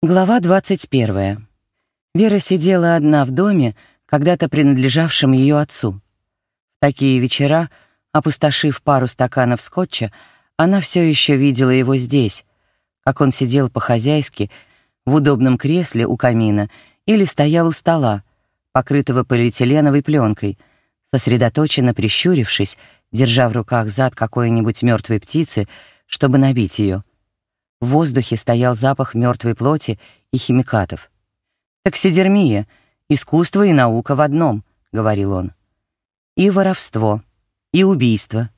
Глава 21. Вера сидела одна в доме, когда-то принадлежавшем ее отцу. В такие вечера, опустошив пару стаканов скотча, она все еще видела его здесь, как он сидел по-хозяйски в удобном кресле у камина или стоял у стола, покрытого полиэтиленовой пленкой, сосредоточенно прищурившись, держа в руках зад какой-нибудь мертвой птицы, чтобы набить ее. В воздухе стоял запах мертвой плоти и химикатов. «Таксидермия — искусство и наука в одном», — говорил он. «И воровство, и убийство,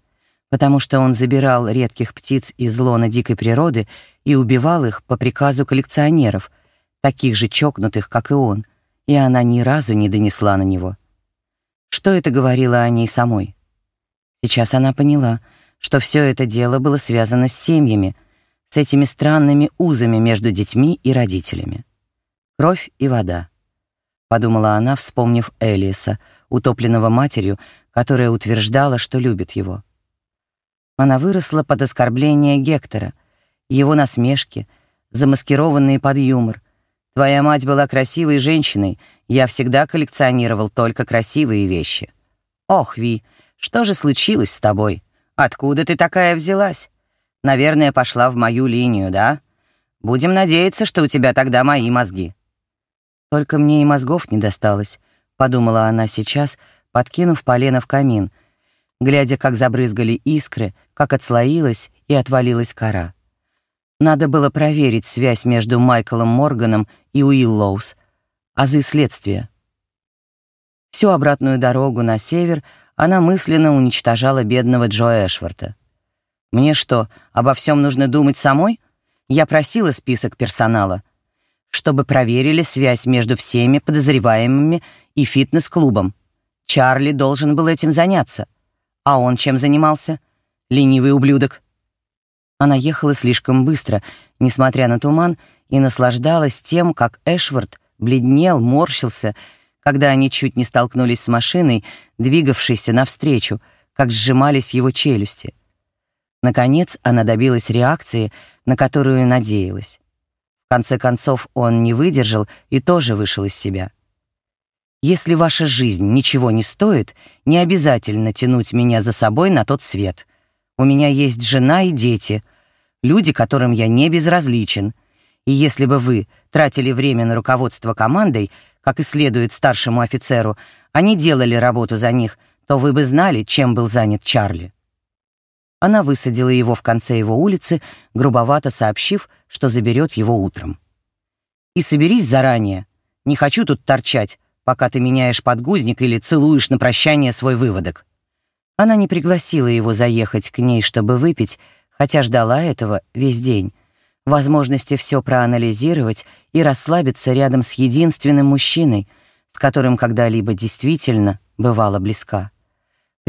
потому что он забирал редких птиц из лона дикой природы и убивал их по приказу коллекционеров, таких же чокнутых, как и он, и она ни разу не донесла на него. Что это говорило о ней самой? Сейчас она поняла, что все это дело было связано с семьями — с этими странными узами между детьми и родителями. Кровь и вода. Подумала она, вспомнив Элиса, утопленного матерью, которая утверждала, что любит его. Она выросла под оскорбление Гектора, его насмешки, замаскированные под юмор. «Твоя мать была красивой женщиной, я всегда коллекционировал только красивые вещи». «Ох, Ви, что же случилось с тобой? Откуда ты такая взялась? Наверное, пошла в мою линию, да? Будем надеяться, что у тебя тогда мои мозги». «Только мне и мозгов не досталось», — подумала она сейчас, подкинув полено в камин, глядя, как забрызгали искры, как отслоилась и отвалилась кора. Надо было проверить связь между Майклом Морганом и Уиллоус, азы следствия. Всю обратную дорогу на север она мысленно уничтожала бедного Джо Эшворта. Мне что, обо всем нужно думать самой? Я просила список персонала, чтобы проверили связь между всеми подозреваемыми и фитнес-клубом. Чарли должен был этим заняться. А он чем занимался? Ленивый ублюдок. Она ехала слишком быстро, несмотря на туман, и наслаждалась тем, как Эшвард бледнел, морщился, когда они чуть не столкнулись с машиной, двигавшейся навстречу, как сжимались его челюсти. Наконец она добилась реакции, на которую надеялась. В конце концов он не выдержал и тоже вышел из себя. «Если ваша жизнь ничего не стоит, не обязательно тянуть меня за собой на тот свет. У меня есть жена и дети, люди, которым я не безразличен. И если бы вы тратили время на руководство командой, как и следует старшему офицеру, а не делали работу за них, то вы бы знали, чем был занят Чарли». Она высадила его в конце его улицы, грубовато сообщив, что заберет его утром. «И соберись заранее. Не хочу тут торчать, пока ты меняешь подгузник или целуешь на прощание свой выводок». Она не пригласила его заехать к ней, чтобы выпить, хотя ждала этого весь день. Возможности все проанализировать и расслабиться рядом с единственным мужчиной, с которым когда-либо действительно бывала близка.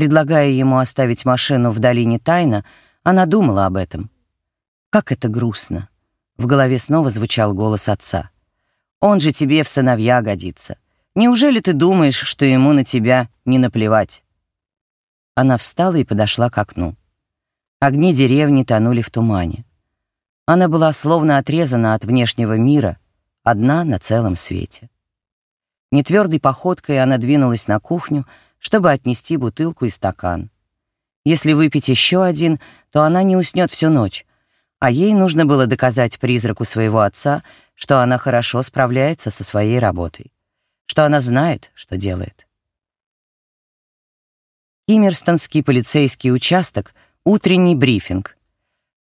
Предлагая ему оставить машину в долине Тайна, она думала об этом. «Как это грустно!» В голове снова звучал голос отца. «Он же тебе в сыновья годится. Неужели ты думаешь, что ему на тебя не наплевать?» Она встала и подошла к окну. Огни деревни тонули в тумане. Она была словно отрезана от внешнего мира, одна на целом свете. Нетвердой походкой она двинулась на кухню, чтобы отнести бутылку и стакан. Если выпить еще один, то она не уснет всю ночь, а ей нужно было доказать призраку своего отца, что она хорошо справляется со своей работой, что она знает, что делает. Киммерстонский полицейский участок, утренний брифинг.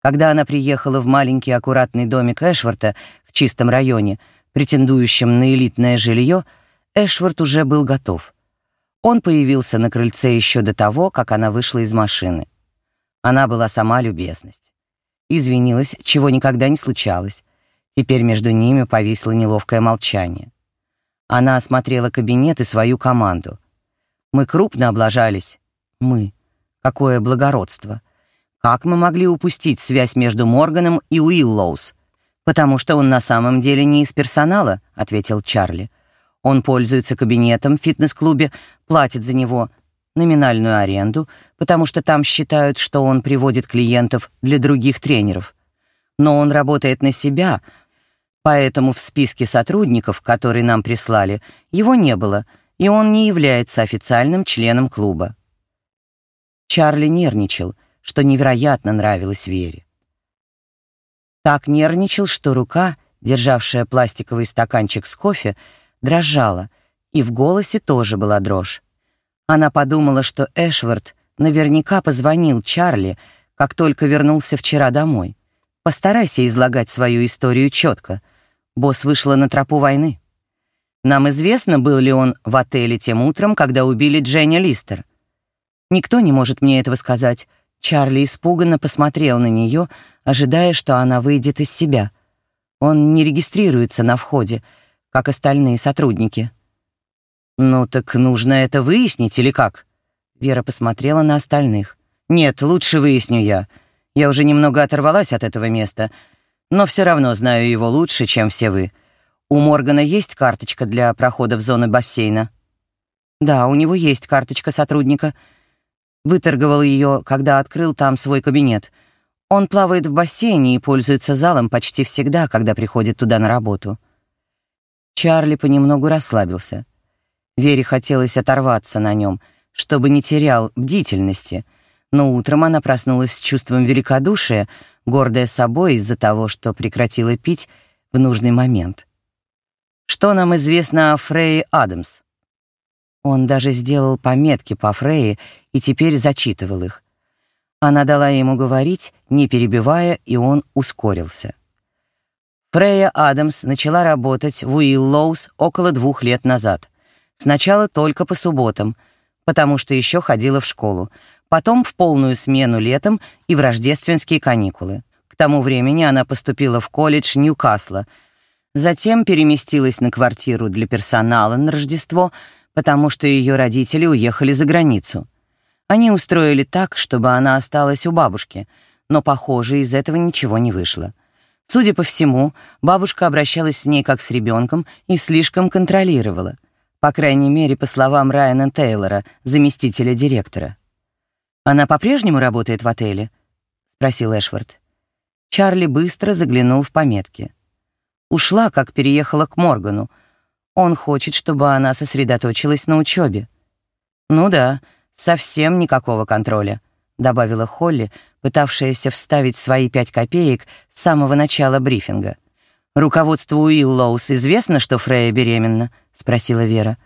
Когда она приехала в маленький аккуратный домик Эшварта в чистом районе, претендующем на элитное жилье, Эшвард уже был готов — он появился на крыльце еще до того, как она вышла из машины. Она была сама любезность. Извинилась, чего никогда не случалось. Теперь между ними повисло неловкое молчание. Она осмотрела кабинет и свою команду. Мы крупно облажались. Мы. Какое благородство. Как мы могли упустить связь между Морганом и Уиллоус? Потому что он на самом деле не из персонала, ответил Чарли. Он пользуется кабинетом в фитнес-клубе, платит за него номинальную аренду, потому что там считают, что он приводит клиентов для других тренеров. Но он работает на себя, Поэтому в списке сотрудников, который нам прислали, его не было, и он не является официальным членом клуба. Чарли нервничал, что невероятно нравилось Вере. Так нервничал, что рука, державшая пластиковый стаканчик с кофе, дрожала, и в голосе тоже была дрожь. Она подумала, что Эшвард наверняка позвонил Чарли, как только вернулся вчера домой. Постарайся излагать свою историю четко. Босс вышла на тропу войны. Нам известно, был ли он в отеле тем утром, когда убили Дженни Листер. Никто не может мне этого сказать. Чарли испуганно посмотрел на нее, ожидая, что она выйдет из себя. Он не регистрируется на входе, как остальные сотрудники. «Ну так нужно это выяснить или как?» Вера посмотрела на остальных. «Нет, лучше выясню я. Я уже немного оторвалась от этого места, но все равно знаю его лучше, чем все вы. У Моргана есть карточка для прохода в зону бассейна?» «Да, у него есть карточка сотрудника. Выторговал ее, когда открыл там свой кабинет. Он плавает в бассейне и пользуется залом почти всегда, когда приходит туда на работу». Чарли понемногу расслабился. Вере хотелось оторваться на нем, чтобы не терял бдительности, но утром она проснулась с чувством великодушия, гордая собой из-за того, что прекратила пить в нужный момент. Что нам известно о Фрейе Адамс? Он даже сделал пометки по Фрейе и теперь зачитывал их. Она дала ему говорить, не перебивая, и он ускорился. Фрейя Адамс начала работать в Уиллоус около двух лет назад. Сначала только по субботам, потому что еще ходила в школу, потом в полную смену летом и в рождественские каникулы. К тому времени она поступила в колледж Ньюкасла, затем переместилась на квартиру для персонала на Рождество, потому что ее родители уехали за границу. Они устроили так, чтобы она осталась у бабушки, но, похоже, из этого ничего не вышло. Судя по всему, бабушка обращалась с ней как с ребенком и слишком контролировала. По крайней мере, по словам Райана Тейлора, заместителя директора. «Она по-прежнему работает в отеле?» — спросил Эшвард. Чарли быстро заглянул в пометки. Ушла, как переехала к Моргану. Он хочет, чтобы она сосредоточилась на учебе. «Ну да, совсем никакого контроля», — добавила Холли, пытавшаяся вставить свои пять копеек с самого начала брифинга. «Руководству Уиллоус известно, что Фрея беременна?» — спросила Вера.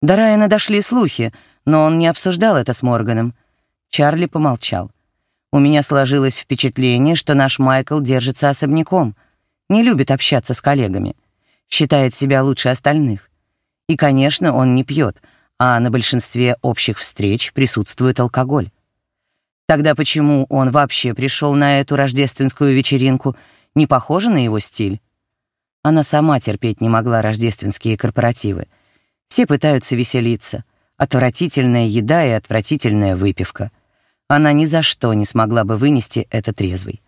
До Райана дошли слухи, но он не обсуждал это с Морганом. Чарли помолчал. «У меня сложилось впечатление, что наш Майкл держится особняком, не любит общаться с коллегами, считает себя лучше остальных. И, конечно, он не пьет, а на большинстве общих встреч присутствует алкоголь. Тогда почему он вообще пришел на эту рождественскую вечеринку? Не похоже на его стиль? Она сама терпеть не могла рождественские корпоративы. Все пытаются веселиться. Отвратительная еда и отвратительная выпивка. Она ни за что не смогла бы вынести это трезвый.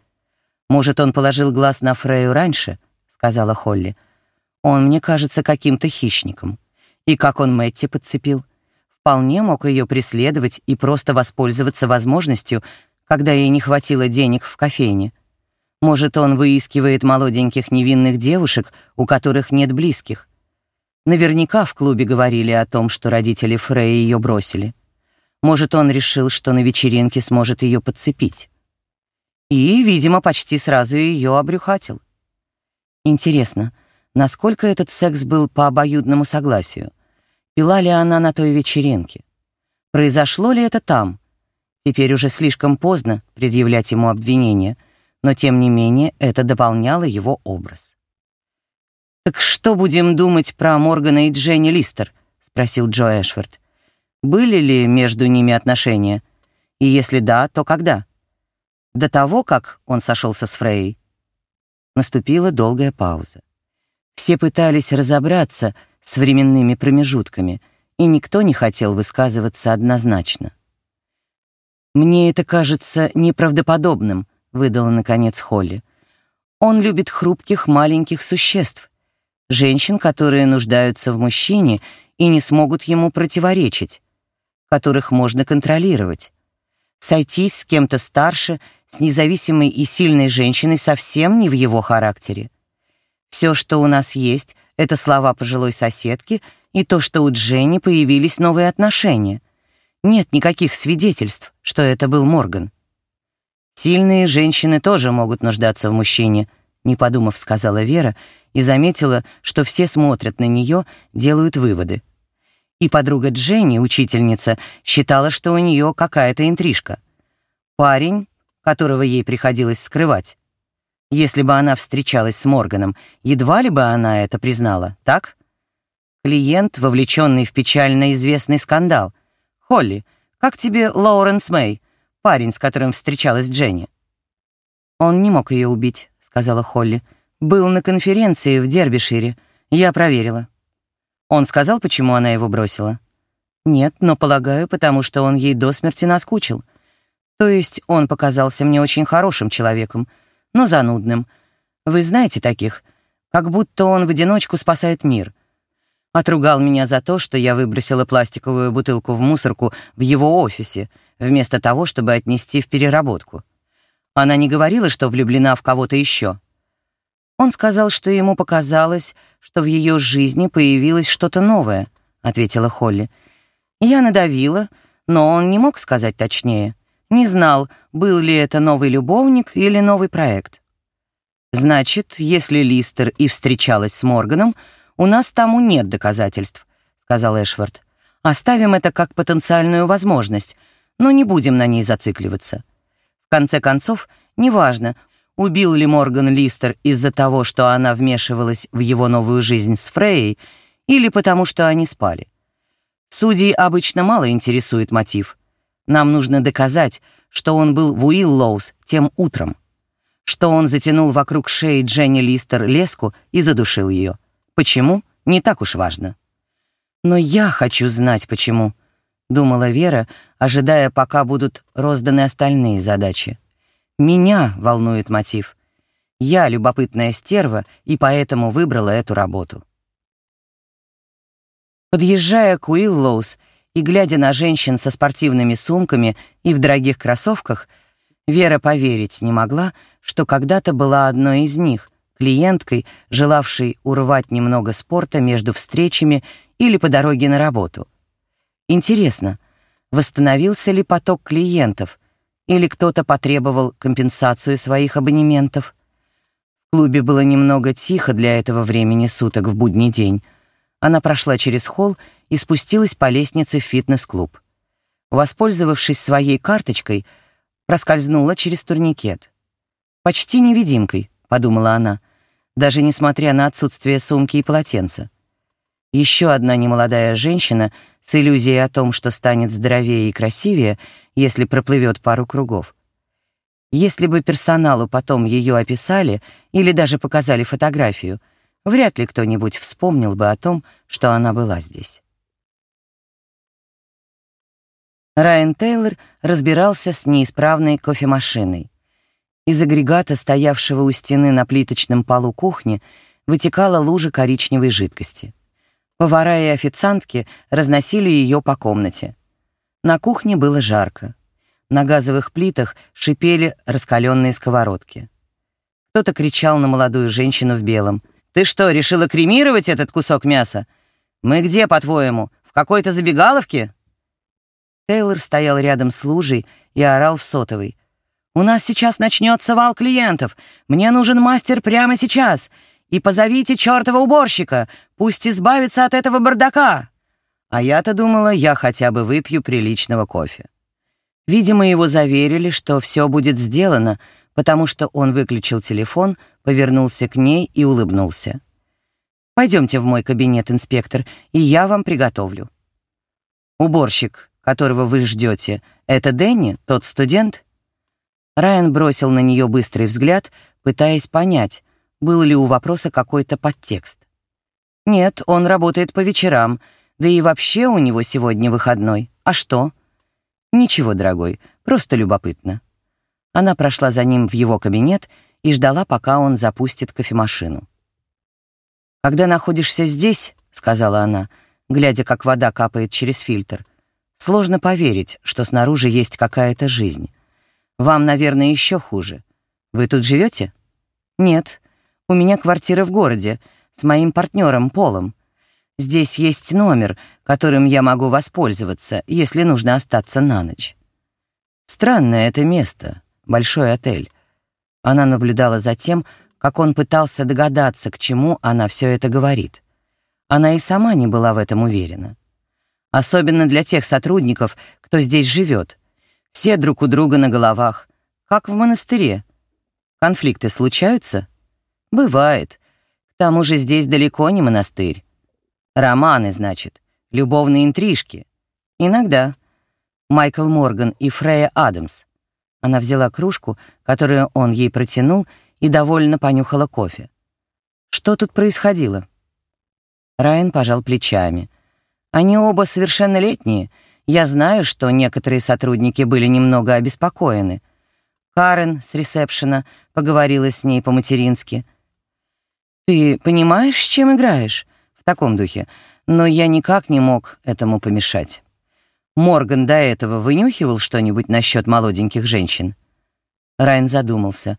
«Может, он положил глаз на Фрею раньше?» — сказала Холли. «Он мне кажется каким-то хищником. И как он Мэтти подцепил? Вполне мог ее преследовать и просто воспользоваться возможностью, когда ей не хватило денег в кофейне. Может, он выискивает молоденьких невинных девушек, у которых нет близких. Наверняка в клубе говорили о том, что родители Фрея ее бросили. Может, он решил, что на вечеринке сможет ее подцепить. И, видимо, почти сразу ее обрюхатил. Интересно, насколько этот секс был по обоюдному согласию? Пила ли она на той вечеринке? Произошло ли это там? Теперь уже слишком поздно предъявлять ему обвинение, но тем не менее это дополняло его образ. «Так что будем думать про Моргана и Дженни Листер?» — спросил Джо Эшфорд. «Были ли между ними отношения? И если да, то когда?» «До того, как он сошелся с Фрейей?» Наступила долгая пауза. Все пытались разобраться — с временными промежутками, и никто не хотел высказываться однозначно. «Мне это кажется неправдоподобным», — выдала, наконец, Холли. «Он любит хрупких маленьких существ, женщин, которые нуждаются в мужчине и не смогут ему противоречить, которых можно контролировать. Сойтись с кем-то старше, с независимой и сильной женщиной совсем не в его характере. Все, что у нас есть, это слова пожилой соседки и то, что у Дженни появились новые отношения. Нет никаких свидетельств, что это был Морган. Сильные женщины тоже могут нуждаться в мужчине, не подумав, сказала Вера и заметила, что все смотрят на нее, делают выводы. И подруга Дженни, учительница, считала, что у нее какая-то интрижка. Парень, которого ей приходилось скрывать. Если бы она встречалась с Морганом, едва ли бы она это признала, так? Клиент, вовлеченный в печально известный скандал. «Холли, как тебе Лоуренс Мэй, парень, с которым встречалась Дженни?» «Он не мог ее убить», — сказала Холли. «Был на конференции в Дербишире. Я проверила». Он сказал, почему она его бросила? «Нет, но, полагаю, потому что он ей до смерти наскучил. То есть он показался мне очень хорошим человеком, но занудным. Вы знаете таких? Как будто он в одиночку спасает мир. Отругал меня за то, что я выбросила пластиковую бутылку в мусорку в его офисе, вместо того, чтобы отнести в переработку. Она не говорила, что влюблена в кого-то еще. Он сказал, что ему показалось, что в ее жизни появилось что-то новое, ответила Холли. Я надавила, но он не мог сказать точнее. Не знал, был ли это новый любовник или новый проект. «Значит, если Листер и встречалась с Морганом, у нас тому нет доказательств», — сказал Эшвард. «Оставим это как потенциальную возможность, но не будем на ней зацикливаться. В конце концов, неважно, убил ли Морган Листер из-за того, что она вмешивалась в его новую жизнь с Фрейей, или потому что они спали. Судей обычно мало интересует мотив — нам нужно доказать, что он был в Уиллоус тем утром, что он затянул вокруг шеи Дженни Листер леску и задушил ее. Почему? Не так уж важно. Но я хочу знать, почему, думала Вера, ожидая, пока будут розданы остальные задачи. Меня волнует мотив. Я любопытная стерва и поэтому выбрала эту работу. Подъезжая к Уиллоус, и, глядя на женщин со спортивными сумками и в дорогих кроссовках, Вера поверить не могла, что когда-то была одной из них, клиенткой, желавшей урвать немного спорта между встречами или по дороге на работу. Интересно, восстановился ли поток клиентов, или кто-то потребовал компенсацию своих абонементов? В клубе было немного тихо для этого времени суток в будний день. Она прошла через холл и спустилась по лестнице в фитнес-клуб. Воспользовавшись своей карточкой, проскользнула через турникет. «Почти невидимкой», — подумала она, даже несмотря на отсутствие сумки и полотенца. Еще одна немолодая женщина с иллюзией о том, что станет здоровее и красивее, если проплывет пару кругов. Если бы персоналу потом ее описали или даже показали фотографию, вряд ли кто-нибудь вспомнил бы о том, что она была здесь. Райан Тейлор разбирался с неисправной кофемашиной. Из агрегата, стоявшего у стены на плиточном полу кухни, вытекала лужа коричневой жидкости. Повара и официантки разносили ее по комнате. На кухне было жарко. На газовых плитах шипели раскаленные сковородки. Кто-то кричал на молодую женщину в белом. «Ты что, решила кремировать этот кусок мяса? Мы где, по-твоему, в какой-то забегаловке?» Тейлор стоял рядом с лужей и орал в сотовый. «У нас сейчас начнется вал клиентов. Мне нужен мастер прямо сейчас. И позовите чертова уборщика. Пусть избавится от этого бардака». А я-то думала, я хотя бы выпью приличного кофе. Видимо, его заверили, что все будет сделано, потому что он выключил телефон, повернулся к ней и улыбнулся. «Пойдемте в мой кабинет, инспектор, и я вам приготовлю». Уборщик которого вы ждете, это Дэнни, тот студент?» Райан бросил на нее быстрый взгляд, пытаясь понять, был ли у вопроса какой-то подтекст. «Нет, он работает по вечерам, да и вообще у него сегодня выходной. А что?» «Ничего, дорогой, просто любопытно». Она прошла за ним в его кабинет и ждала, пока он запустит кофемашину. «Когда находишься здесь», — сказала она, глядя, как вода капает через фильтр, Сложно поверить, что снаружи есть какая-то жизнь. Вам, наверное, еще хуже. Вы тут живете? Нет. У меня квартира в городе с моим партнером Полом. Здесь есть номер, которым я могу воспользоваться, если нужно остаться на ночь. Странное это место, большой отель. Она наблюдала за тем, как он пытался догадаться, к чему она все это говорит. Она и сама не была в этом уверена. Особенно для тех сотрудников, кто здесь живет. Все друг у друга на головах, как в монастыре. Конфликты случаются? Бывает. К тому же здесь далеко не монастырь. Романы, значит, любовные интрижки. Иногда. Майкл Морган и Фрея Адамс. Она взяла кружку, которую он ей протянул, и довольно понюхала кофе. Что тут происходило? Райан пожал плечами. Они оба совершеннолетние. Я знаю, что некоторые сотрудники были немного обеспокоены. Карен с ресепшена поговорила с ней по-матерински. «Ты понимаешь, с чем играешь?» В таком духе. Но я никак не мог этому помешать. Морган до этого вынюхивал что-нибудь насчет молоденьких женщин? Райан задумался.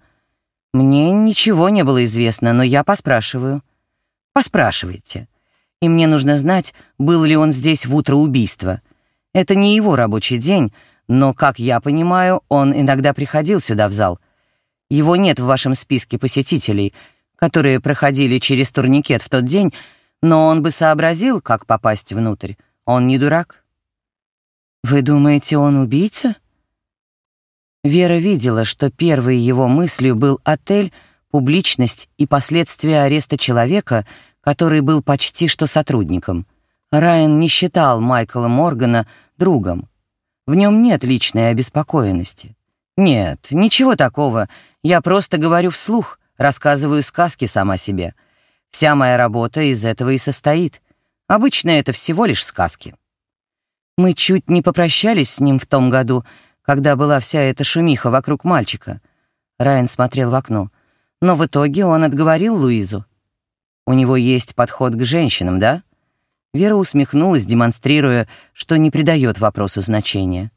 Мне ничего не было известно, но я поспрашиваю. Поспрашивайте. И мне нужно знать, был ли он здесь в утро убийства. Это не его рабочий день, но, как я понимаю, он иногда приходил сюда в зал. Его нет в вашем списке посетителей, которые проходили через турникет в тот день, но он бы сообразил, как попасть внутрь. Он не дурак. «Вы думаете, он убийца?» Вера видела, что первой его мыслью был отель, публичность и последствия ареста человека, который был почти что сотрудником. Райан не считал Майкла Моргана другом. В нем нет личной обеспокоенности. Нет, ничего такого. Я просто говорю вслух, рассказываю сказки сама себе. Вся моя работа из этого и состоит. Обычно это всего лишь сказки. Мы чуть не попрощались с ним в том году, когда была вся эта шумиха вокруг мальчика. Райан смотрел в окно. Но в итоге он отговорил Луизу. У него есть подход к женщинам, да? Вера усмехнулась, демонстрируя, что не придает вопросу значения.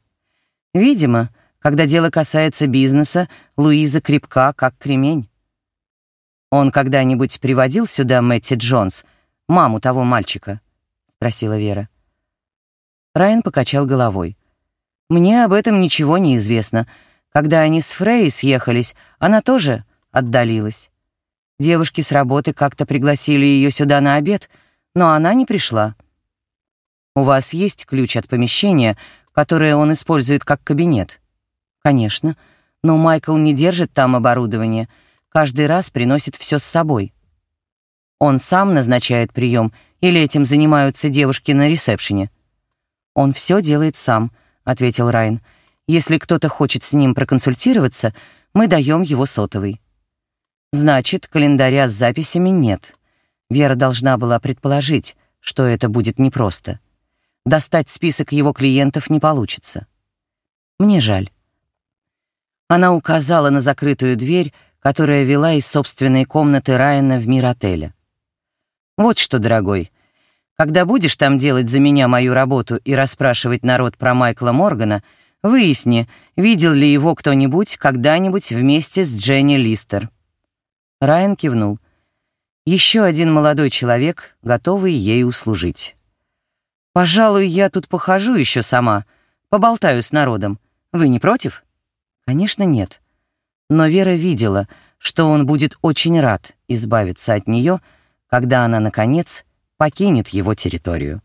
Видимо, когда дело касается бизнеса, Луиза крепка, как кремень. Он когда-нибудь приводил сюда Мэтти Джонс, маму того мальчика? спросила Вера. Райан покачал головой. «Мне об этом ничего не известно. Когда они с Фрей съехались, она тоже отдалилась. Девушки с работы как-то пригласили ее сюда на обед, но она не пришла. У вас есть ключ от помещения, которое он использует как кабинет? Конечно, но Майкл не держит там оборудование, каждый раз приносит все с собой. Он сам назначает прием или этим занимаются девушки на ресепшене? «Он все делает сам», — ответил Райан. «Если кто-то хочет с ним проконсультироваться, мы даем его сотовый». «Значит, календаря с записями нет». Вера должна была предположить, что это будет непросто. Достать список его клиентов не получится. Мне жаль. Она указала на закрытую дверь, которая вела из собственной комнаты Райана в мир отеля. «Вот что, дорогой, когда будешь там делать за меня мою работу и расспрашивать народ про Майкла Моргана, выясни, видел ли его кто-нибудь когда-нибудь вместе с Дженни Листер». Райан кивнул. Еще один молодой человек, готовый ей услужить. «Пожалуй, я тут похожу еще сама, поболтаю с народом. Вы не против?» «Конечно, нет». Но Вера видела, что он будет очень рад избавиться от нее, когда она, наконец, покинет его территорию.